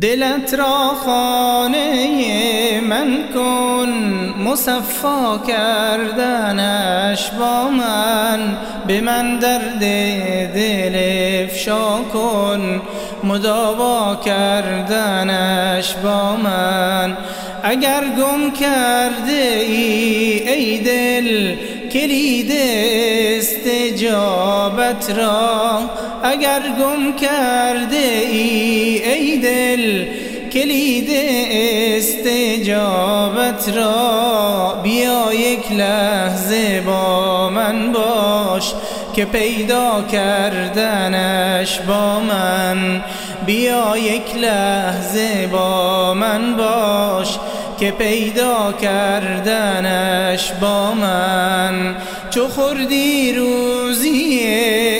دلت را خانه من کن مصفا کردنش با من. به من درد دل افشا کن مداوا کردنش با من. اگر گم کرده ای ای دل کلید استجابت را اگر گم کرده ای ای دل کلید استجابت را بیا یک لحظه با من باش که پیدا کردنش با من. بیا یک لحظه با من باش که پیدا کردنش با من. چو خوردی روزی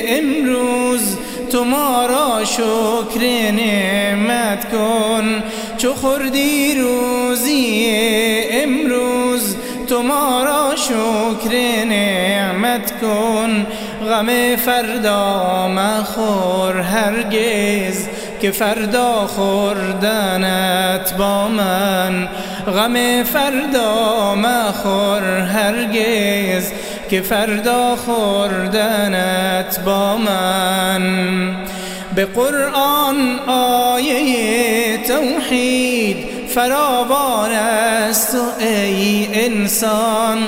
امروز تو ما را شکر نعمت کن. چو خوردی روزی امروز تو ما را شکر نعمت کن. غم فردا مخور هرگز. که فردا خوردنت با من غم فردا مخور هرگز که فردا خوردنت با من. به قرآن آیه توحید فراوان است ای انسان.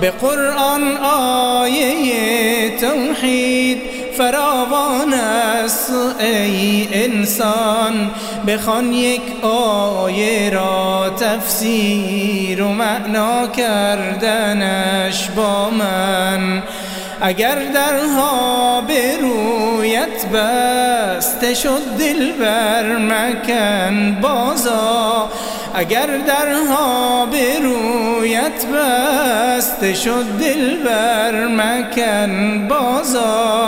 به قرآن آیه توحید فراوان است ای انسان. بخوان یک آیه را تفسیر و معنا کردنش با من. اگر درها به رویت بسته شد دل بر مکن بازا. اگر درها به رویت بسته شد دل بر مکن بازا.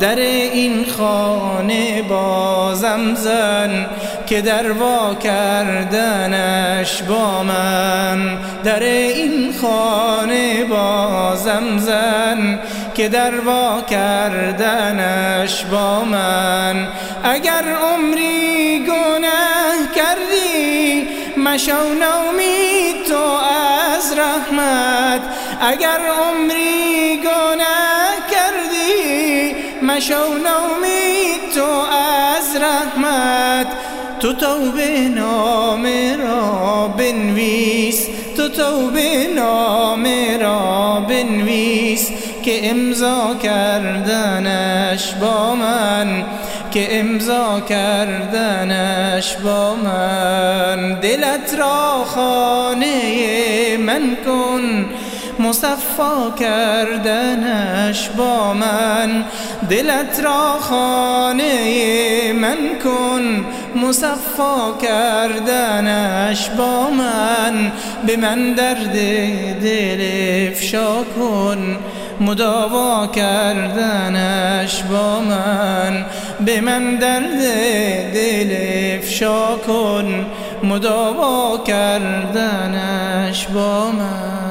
در این خانه بازم زن که در وا کردنش با من. در این خانه بازم زن که در وا کردنش با من. اگر عمری گناه کردی مشو نومید تو از رحمت. اگر عمری گناه مشو نومید تو از رحمت. تو توبه نام را بنویس. تو توبه نام را بنویس که امضا کردنش با من. که امضا کردنش با من. دلت را خانه من کن. مصفا کردنش با من دلت را خانه من کن مصفا کردنش با من به من درد دل افشا کن مداوا کردنش با من به من درد دل افشا کن مداوا کردنش با من